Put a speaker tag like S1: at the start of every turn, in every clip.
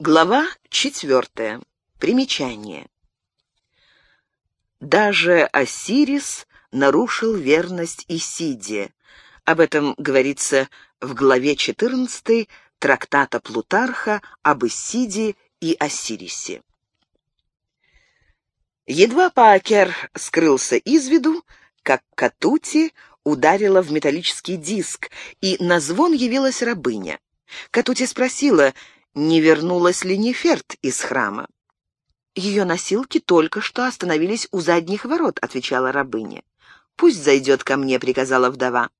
S1: Глава четвертая. Примечание. Даже Осирис нарушил верность Исиде. Об этом говорится в главе 14 трактата Плутарха об Исиде и Осирисе. Едва Паакер скрылся из виду, как Катути ударила в металлический диск, и на звон явилась рабыня. Катути спросила, не вернулась ли Неферт из храма. «Ее носилки только что остановились у задних ворот», — отвечала рабыня. «Пусть зайдет ко мне», — приказала вдова.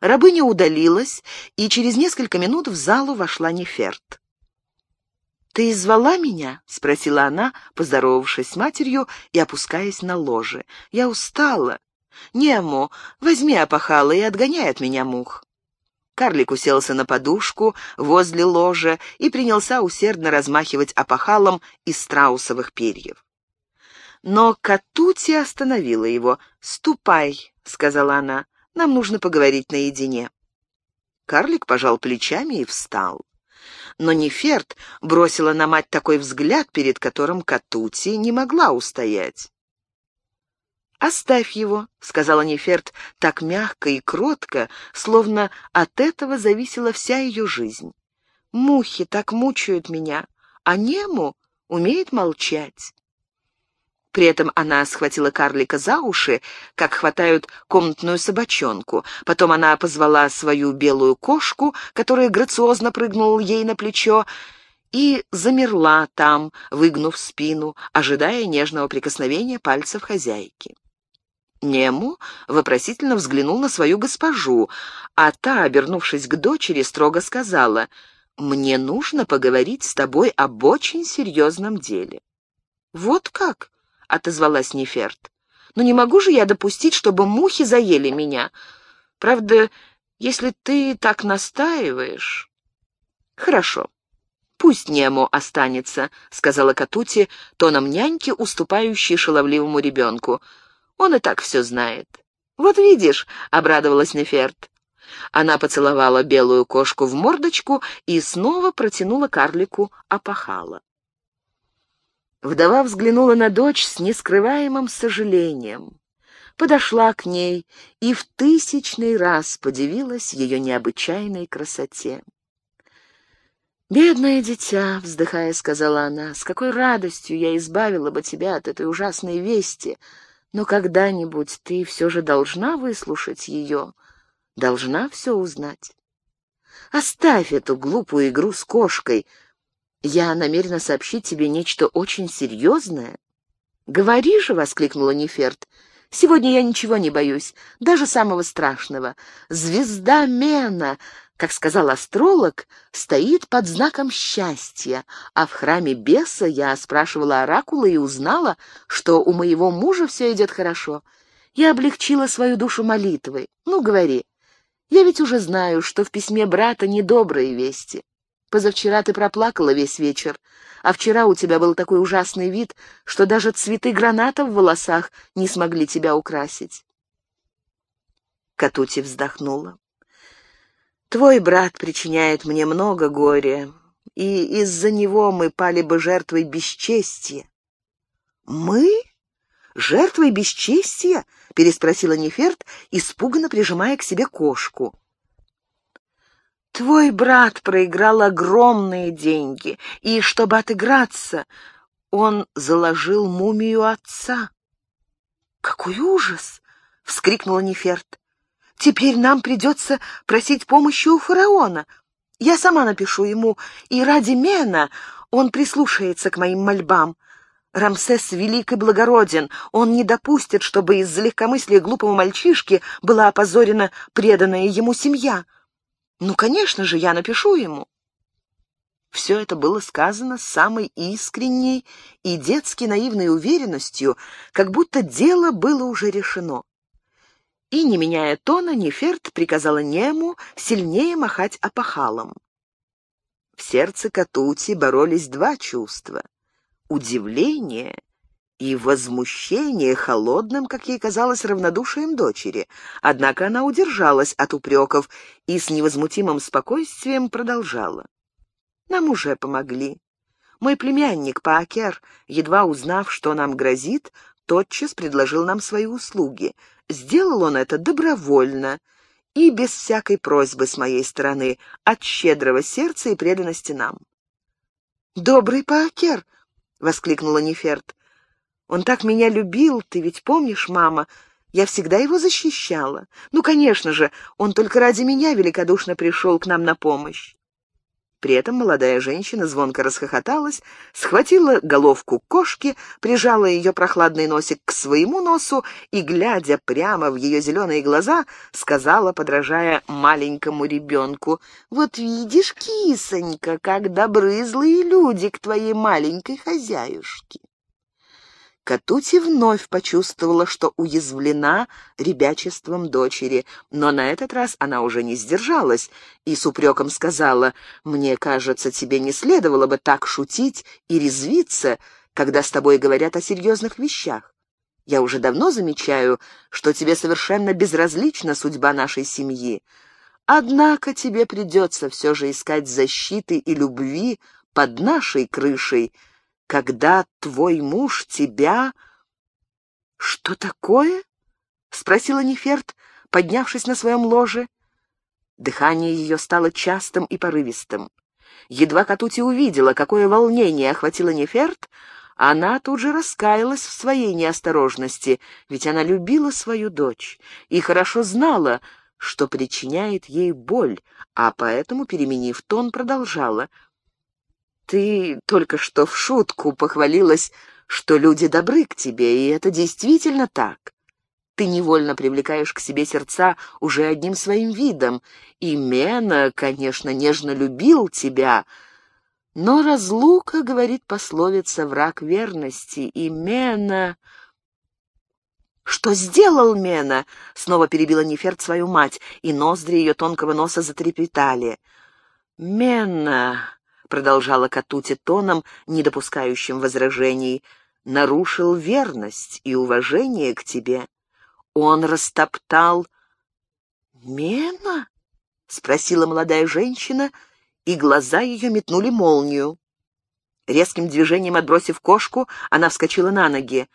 S1: Рабыня удалилась, и через несколько минут в залу вошла Неферт. «Ты звала меня?» — спросила она, поздоровавшись с матерью и опускаясь на ложе. «Я устала. Нему, возьми опахало и отгоняй от меня мух». Карлик уселся на подушку возле ложа и принялся усердно размахивать опахалом из страусовых перьев. Но Катути остановила его. «Ступай», — сказала она, — «нам нужно поговорить наедине». Карлик пожал плечами и встал. Но Неферт бросила на мать такой взгляд, перед которым Катути не могла устоять. «Оставь его», — сказала Неферт так мягко и кротко, словно от этого зависела вся ее жизнь. «Мухи так мучают меня, а Нему умеет молчать». При этом она схватила карлика за уши, как хватают комнатную собачонку. Потом она позвала свою белую кошку, которая грациозно прыгнула ей на плечо, и замерла там, выгнув спину, ожидая нежного прикосновения пальцев хозяйки. Нему вопросительно взглянул на свою госпожу, а та, обернувшись к дочери, строго сказала, «Мне нужно поговорить с тобой об очень серьезном деле». «Вот как?» — отозвалась Неферт. «Но не могу же я допустить, чтобы мухи заели меня. Правда, если ты так настаиваешь...» «Хорошо, пусть Нему останется», — сказала Катути, тоном няньки, уступающей шаловливому ребенку. Он и так все знает. «Вот видишь», — обрадовалась Неферт. Она поцеловала белую кошку в мордочку и снова протянула карлику опахала. Вдова взглянула на дочь с нескрываемым сожалением, подошла к ней и в тысячный раз подивилась ее необычайной красоте. «Бедное дитя», — вздыхая, сказала она, — «с какой радостью я избавила бы тебя от этой ужасной вести, но когда-нибудь ты все же должна выслушать ее, должна все узнать. Оставь эту глупую игру с кошкой. Я намерена сообщить тебе нечто очень серьезное. «Говори же!» — воскликнула Неферт. «Сегодня я ничего не боюсь, даже самого страшного. Звезда Мена как сказал астролог, стоит под знаком счастья, а в храме беса я спрашивала оракула и узнала, что у моего мужа все идет хорошо. Я облегчила свою душу молитвой. Ну, говори. Я ведь уже знаю, что в письме брата недобрые вести. Позавчера ты проплакала весь вечер, а вчера у тебя был такой ужасный вид, что даже цветы граната в волосах не смогли тебя украсить. Катути вздохнула. Твой брат причиняет мне много горя, и из-за него мы пали бы жертвой бесчестия». «Мы? Жертвой бесчестия?» — переспросила Неферт, испуганно прижимая к себе кошку. «Твой брат проиграл огромные деньги, и, чтобы отыграться, он заложил мумию отца». «Какой ужас!» — вскрикнула Неферт. Теперь нам придется просить помощи у фараона. Я сама напишу ему, и ради Мена он прислушается к моим мольбам. Рамсес велик и благороден, он не допустит, чтобы из-за легкомыслия глупого мальчишки была опозорена преданная ему семья. Ну, конечно же, я напишу ему. Все это было сказано с самой искренней и детски наивной уверенностью, как будто дело было уже решено и, не меняя тона, Неферт приказала Нему сильнее махать опахалом. В сердце Катути боролись два чувства — удивление и возмущение холодным, как ей казалось, равнодушием дочери. Однако она удержалась от упреков и с невозмутимым спокойствием продолжала. «Нам уже помогли. Мой племянник Паакер, едва узнав, что нам грозит, тотчас предложил нам свои услуги. Сделал он это добровольно и без всякой просьбы с моей стороны, от щедрого сердца и преданности нам. «Добрый Паакер!» — воскликнула Неферт. «Он так меня любил, ты ведь помнишь, мама? Я всегда его защищала. Ну, конечно же, он только ради меня великодушно пришел к нам на помощь. При этом молодая женщина звонко расхохоталась, схватила головку кошки, прижала ее прохладный носик к своему носу и, глядя прямо в ее зеленые глаза, сказала, подражая маленькому ребенку, «Вот видишь, кисонька, как добры злые люди к твоей маленькой хозяюшке». Катути вновь почувствовала, что уязвлена ребячеством дочери, но на этот раз она уже не сдержалась и с упреком сказала, «Мне кажется, тебе не следовало бы так шутить и резвиться, когда с тобой говорят о серьезных вещах. Я уже давно замечаю, что тебе совершенно безразлична судьба нашей семьи. Однако тебе придется все же искать защиты и любви под нашей крышей, когда твой муж тебя...» «Что такое?» — спросила Неферт, поднявшись на своем ложе. Дыхание ее стало частым и порывистым. Едва Катути увидела, какое волнение охватило Неферт, она тут же раскаялась в своей неосторожности, ведь она любила свою дочь и хорошо знала, что причиняет ей боль, а поэтому, переменив тон, продолжала — ты только что в шутку похвалилась, что люди добры к тебе, и это действительно так. Ты невольно привлекаешь к себе сердца уже одним своим видом, и Мена, конечно, нежно любил тебя, но разлука, говорит пословица, враг верности, и Мена... «Что сделал Мена?» — снова перебила Неферт свою мать, и ноздри ее тонкого носа затрепетали. «Мена...» — продолжала Катути тоном, не допускающим возражений, — нарушил верность и уважение к тебе. Он растоптал... «Мена?» — спросила молодая женщина, и глаза ее метнули молнию. Резким движением отбросив кошку, она вскочила на ноги.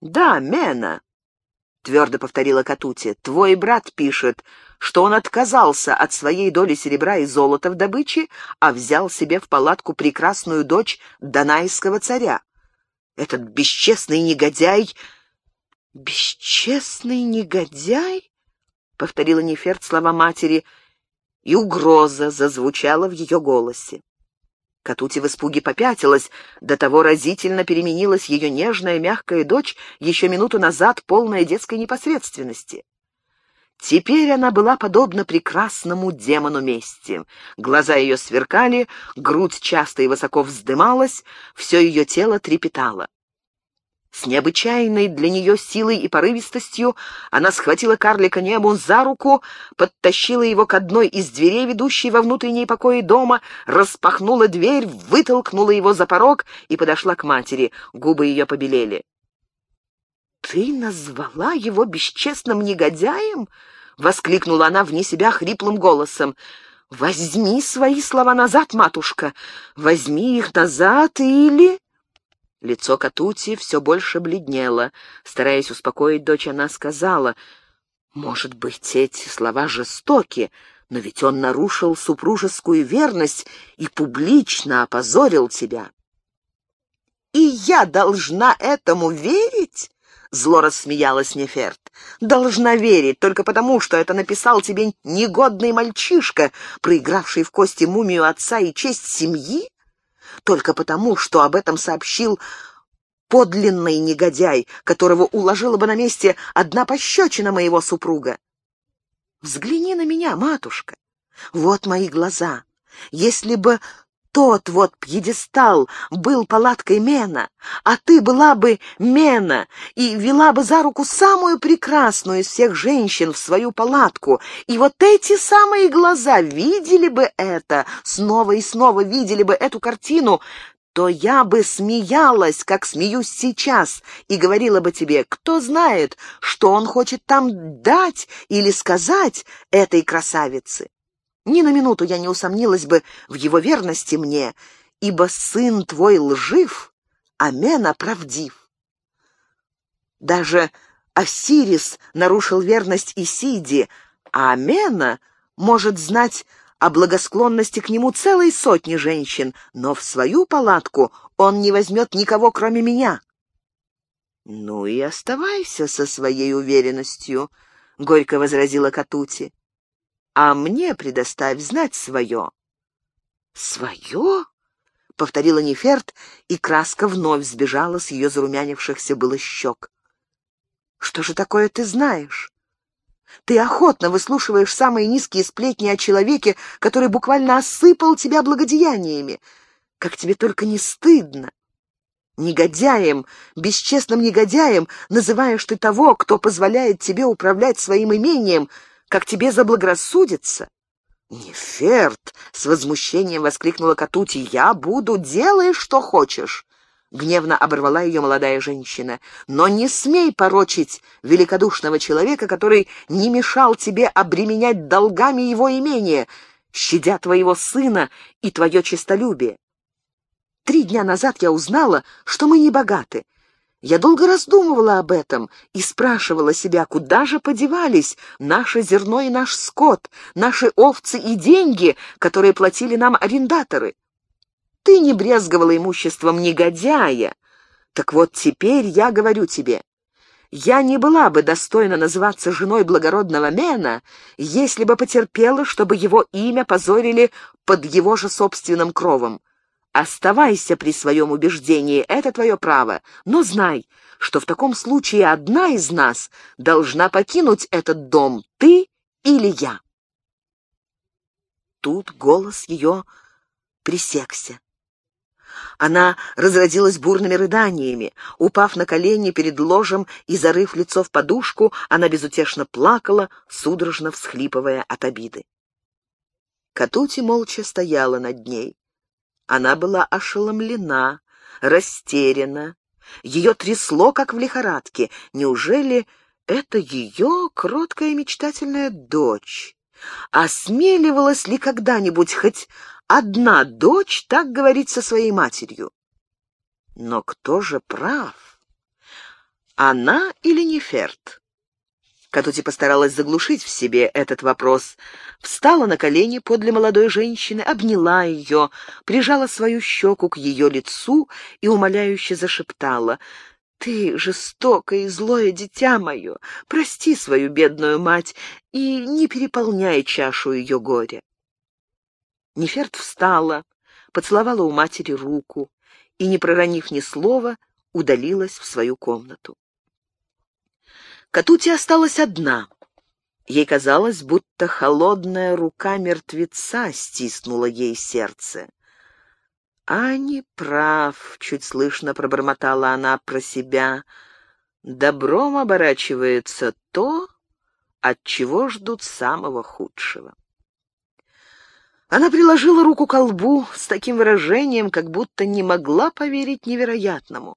S1: «Да, Мена», — твердо повторила Катути, — «твой брат пишет, что он отказался от своей доли серебра и золота в добыче, а взял себе в палатку прекрасную дочь донайского царя. Этот бесчестный негодяй... «Бесчестный негодяй?» — повторила Неферт слова матери, и угроза зазвучала в ее голосе. Катути в испуге попятилась, до того разительно переменилась ее нежная мягкая дочь, еще минуту назад полная детской непосредственности. Теперь она была подобна прекрасному демону мести. Глаза ее сверкали, грудь часто и высоко вздымалась, все ее тело трепетало. С необычайной для нее силой и порывистостью она схватила карлика небу за руку, подтащила его к одной из дверей, ведущей во внутренние покои дома, распахнула дверь, вытолкнула его за порог и подошла к матери. Губы ее побелели. «Ты назвала его бесчестным негодяем?» — воскликнула она вне себя хриплым голосом. «Возьми свои слова назад, матушка! Возьми их назад или...» Лицо Катути все больше бледнело. Стараясь успокоить дочь, она сказала, «Может быть, эти слова жестоки, но ведь он нарушил супружескую верность и публично опозорил тебя». «И я должна этому верить?» Зло рассмеялась Неферт. «Должна верить только потому, что это написал тебе негодный мальчишка, проигравший в кости мумию отца и честь семьи? Только потому, что об этом сообщил подлинный негодяй, которого уложила бы на месте одна пощечина моего супруга. Взгляни на меня, матушка. Вот мои глаза. Если бы тот вот пьедестал был палаткой Мена, а ты была бы Мена и вела бы за руку самую прекрасную из всех женщин в свою палатку, и вот эти самые глаза видели бы это, снова и снова видели бы эту картину, то я бы смеялась, как смеюсь сейчас, и говорила бы тебе, кто знает, что он хочет там дать или сказать этой красавице. Ни на минуту я не усомнилась бы в его верности мне, ибо сын твой лжив, а Мена правдив. Даже Осирис нарушил верность Исиди, а Амена может знать о благосклонности к нему целой сотни женщин, но в свою палатку он не возьмет никого, кроме меня. «Ну и оставайся со своей уверенностью», — горько возразила Катути. «А мне предоставь знать свое». «Свое?» — повторила Неферт, и краска вновь сбежала с ее зарумянившихся было щек. «Что же такое ты знаешь?» Ты охотно выслушиваешь самые низкие сплетни о человеке, который буквально осыпал тебя благодеяниями. Как тебе только не стыдно. Негодяем, бесчестным негодяем называешь ты того, кто позволяет тебе управлять своим имением, как тебе заблагорассудится. «Неферт!» — с возмущением воскликнула Катути. «Я буду, делай, что хочешь!» Гневно оборвала ее молодая женщина. «Но не смей порочить великодушного человека, который не мешал тебе обременять долгами его имения, щадя твоего сына и твое честолюбие. Три дня назад я узнала, что мы не богаты. Я долго раздумывала об этом и спрашивала себя, куда же подевались наше зерно и наш скот, наши овцы и деньги, которые платили нам арендаторы. Ты не брезговала имуществом негодяя. Так вот теперь я говорю тебе, я не была бы достойна называться женой благородного Мена, если бы потерпела, чтобы его имя позорили под его же собственным кровом. Оставайся при своем убеждении, это твое право, но знай, что в таком случае одна из нас должна покинуть этот дом, ты или я. Тут голос ее пресекся. Она разродилась бурными рыданиями. Упав на колени перед ложем и зарыв лицо в подушку, она безутешно плакала, судорожно всхлипывая от обиды. Катути молча стояла над ней. Она была ошеломлена, растеряна. Ее трясло, как в лихорадке. Неужели это ее кроткая мечтательная дочь? Осмеливалась ли когда-нибудь хоть одна дочь так говорить со своей матерью. Но кто же прав? Она или Неферт? Катути постаралась заглушить в себе этот вопрос. Встала на колени подле молодой женщины, обняла ее, прижала свою щеку к ее лицу и умоляюще зашептала. «Ты жестокое и злое дитя мое, прости свою бедную мать и не переполняй чашу ее горя». Неферт встала, поцеловала у матери руку и, не проронив ни слова, удалилась в свою комнату. Катути осталась одна. Ей казалось, будто холодная рука мертвеца стиснула ей сердце. «А не прав», — чуть слышно пробормотала она про себя. «Добром оборачивается то, от чего ждут самого худшего». Она приложила руку к лбу с таким выражением, как будто не могла поверить невероятному.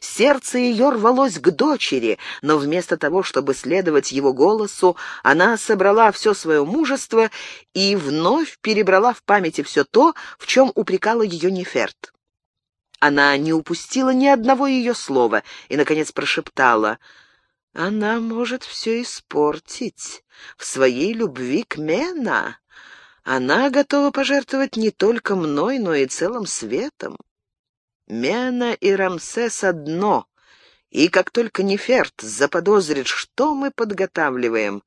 S1: Сердце ее рвалось к дочери, но вместо того, чтобы следовать его голосу, она собрала все свое мужество и вновь перебрала в памяти все то, в чем упрекала ее Неферт. Она не упустила ни одного ее слова и, наконец, прошептала — она может все испортить в своей любви к Мена. Она готова пожертвовать не только мной, но и целым светом. Мена и Рамсес одно, и как только Неферт заподозрит, что мы подготавливаем,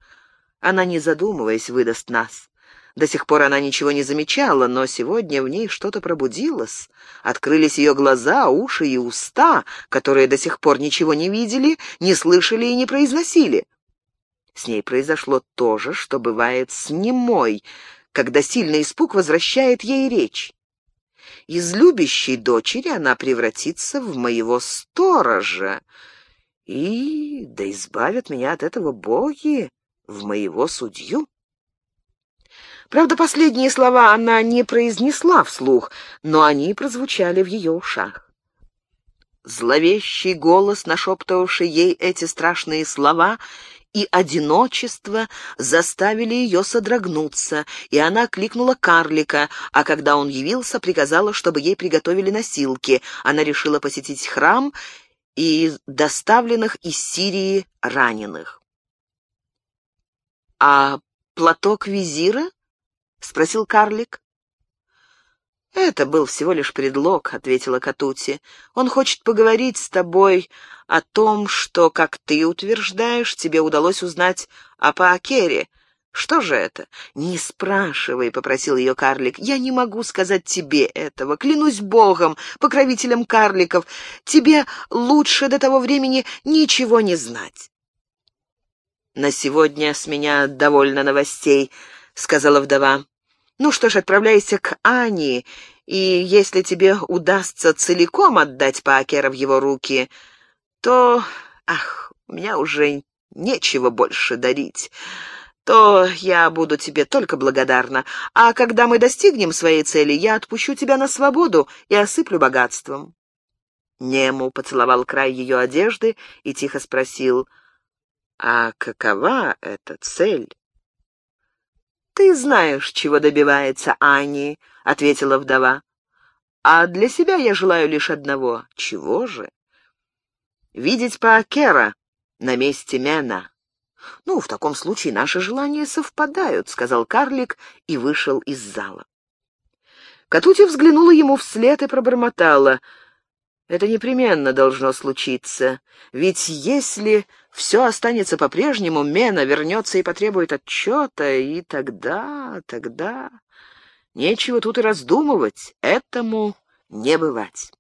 S1: она, не задумываясь, выдаст нас. До сих пор она ничего не замечала, но сегодня в ней что-то пробудилось. Открылись ее глаза, уши и уста, которые до сих пор ничего не видели, не слышали и не произносили. С ней произошло то же, что бывает с немой, когда сильный испуг возвращает ей речь. Из любящей дочери она превратится в моего сторожа, и, да избавят меня от этого боги, в моего судью. Правда, последние слова она не произнесла вслух, но они прозвучали в ее ушах. Зловещий голос, нашептывавший ей эти страшные слова, и одиночество заставили ее содрогнуться, и она кликнула карлика, а когда он явился, приказала, чтобы ей приготовили носилки. Она решила посетить храм и доставленных из Сирии раненых. «А платок визира?» — спросил карлик. «Это был всего лишь предлог», — ответила Катути. «Он хочет поговорить с тобой о том, что, как ты утверждаешь, тебе удалось узнать о Паакере. Что же это?» «Не спрашивай», — попросил ее карлик. «Я не могу сказать тебе этого. Клянусь Богом, покровителем карликов. Тебе лучше до того времени ничего не знать». «На сегодня с меня довольно новостей», — сказала вдова. Ну что ж, отправляйся к Ани, и если тебе удастся целиком отдать Пакера в его руки, то... Ах, у меня уже нечего больше дарить то я буду тебе только благодарна. А когда мы достигнем своей цели, я отпущу тебя на свободу и осыплю богатством». Нему поцеловал край ее одежды и тихо спросил, «А какова эта цель?» «Ты знаешь, чего добивается Ани», — ответила вдова. «А для себя я желаю лишь одного. Чего же?» «Видеть Паакера на месте Мена». «Ну, в таком случае наши желания совпадают», — сказал карлик и вышел из зала. Катути взглянула ему вслед и пробормотала — это непременно должно случиться. Ведь если все останется по-прежнему, Мена вернется и потребует отчета, и тогда, тогда... Нечего тут и раздумывать, этому не бывать.